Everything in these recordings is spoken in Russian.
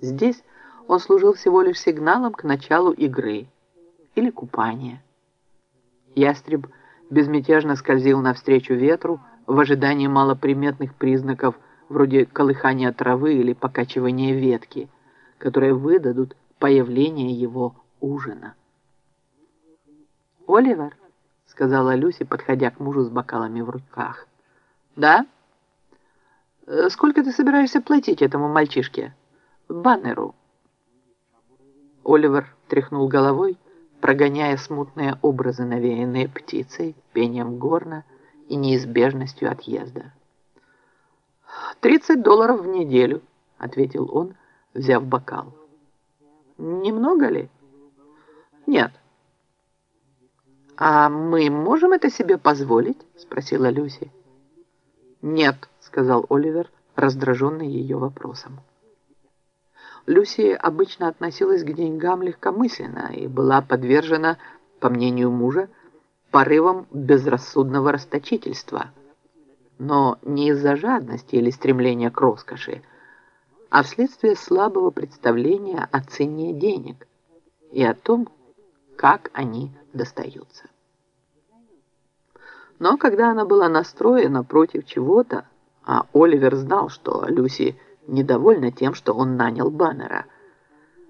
Здесь он служил всего лишь сигналом к началу игры или купания. Ястреб безмятежно скользил навстречу ветру в ожидании малоприметных признаков вроде колыхания травы или покачивания ветки, которые выдадут появление его ужина. «Оливер», — сказала Люси, подходя к мужу с бокалами в руках. «Да? Э, сколько ты собираешься платить этому мальчишке? Баннеру?» Оливер тряхнул головой, прогоняя смутные образы, навеянные птицей, пением горна и неизбежностью отъезда. «Тридцать долларов в неделю», — ответил он, взяв бокал. «Немного ли?» «Нет». «А мы можем это себе позволить?» — спросила Люси. «Нет», — сказал Оливер, раздраженный ее вопросом. Люси обычно относилась к деньгам легкомысленно и была подвержена, по мнению мужа, порывам безрассудного расточительства. Но не из-за жадности или стремления к роскоши, а вследствие слабого представления о цене денег и о том, как они достаются. Но когда она была настроена против чего-то, а Оливер знал, что Люси недовольна тем, что он нанял Баннера.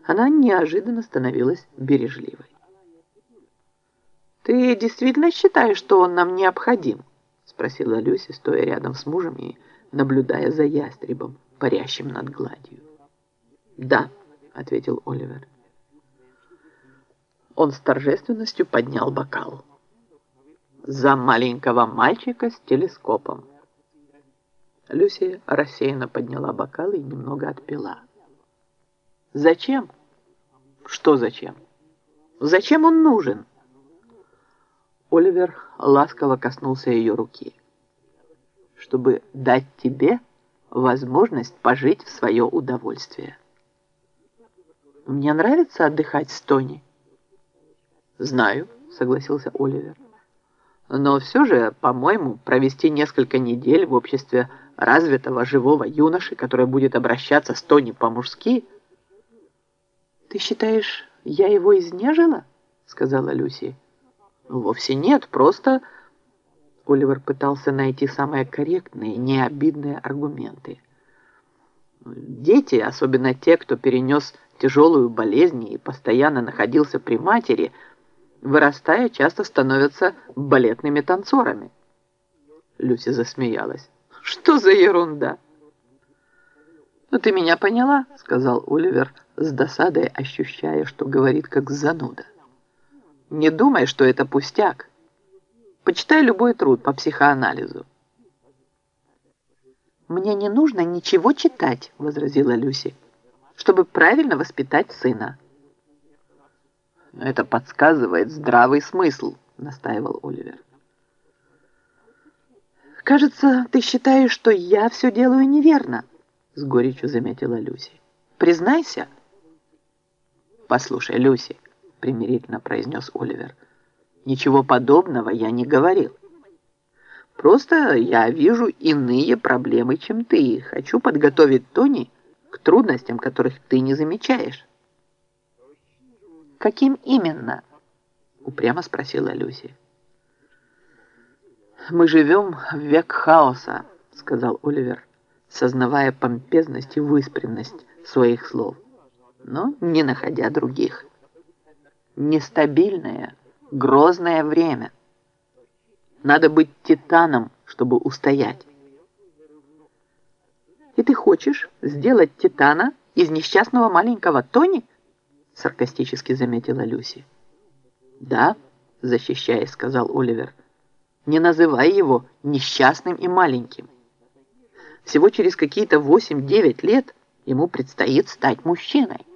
Она неожиданно становилась бережливой. «Ты действительно считаешь, что он нам необходим?» спросила Люси, стоя рядом с мужем и наблюдая за ястребом, парящим над гладью. «Да», — ответил Оливер. Он с торжественностью поднял бокал. «За маленького мальчика с телескопом». Люси рассеянно подняла бокал и немного отпила. «Зачем? Что зачем? Зачем он нужен?» Оливер ласково коснулся ее руки. «Чтобы дать тебе возможность пожить в свое удовольствие». «Мне нравится отдыхать с Тони». «Знаю», — согласился Оливер. «Но все же, по-моему, провести несколько недель в обществе развитого живого юноши, который будет обращаться с Тони по-мужски. «Ты считаешь, я его изнежила?» — сказала Люси. «Вовсе нет, просто...» Оливер пытался найти самые корректные, необидные аргументы. Дети, особенно те, кто перенес тяжелую болезнь и постоянно находился при матери, вырастая, часто становятся балетными танцорами. Люси засмеялась. Что за ерунда? Ну, ты меня поняла, сказал Оливер с досадой, ощущая, что говорит как зануда. Не думай, что это пустяк. Почитай любой труд по психоанализу. «Мне не нужно ничего читать», — возразила Люси, «чтобы правильно воспитать сына». «Это подсказывает здравый смысл», — настаивал Оливер. «Кажется, ты считаешь, что я все делаю неверно», — с горечью заметила Люси. «Признайся». «Послушай, Люси», — примирительно произнес Оливер, «ничего подобного я не говорил. Просто я вижу иные проблемы, чем ты, и хочу подготовить Тони к трудностям, которых ты не замечаешь». «Каким именно?» — упрямо спросила Люси. «Мы живем в век хаоса», — сказал Оливер, сознавая помпезность и выспренность своих слов, но не находя других. Нестабильное, грозное время. Надо быть титаном, чтобы устоять. «И ты хочешь сделать титана из несчастного маленького Тони?» Саркастически заметила Люси. «Да», — защищаясь, сказал Оливер, — не называй его несчастным и маленьким. Всего через какие-то 8-9 лет ему предстоит стать мужчиной.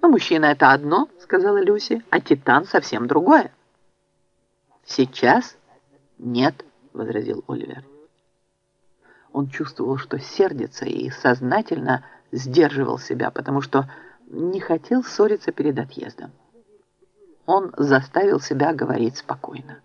«Но мужчина — это одно», — сказала Люси, «а титан совсем другое». «Сейчас нет», — возразил Оливер. Он чувствовал, что сердится и сознательно сдерживал себя, потому что не хотел ссориться перед отъездом он заставил себя говорить спокойно.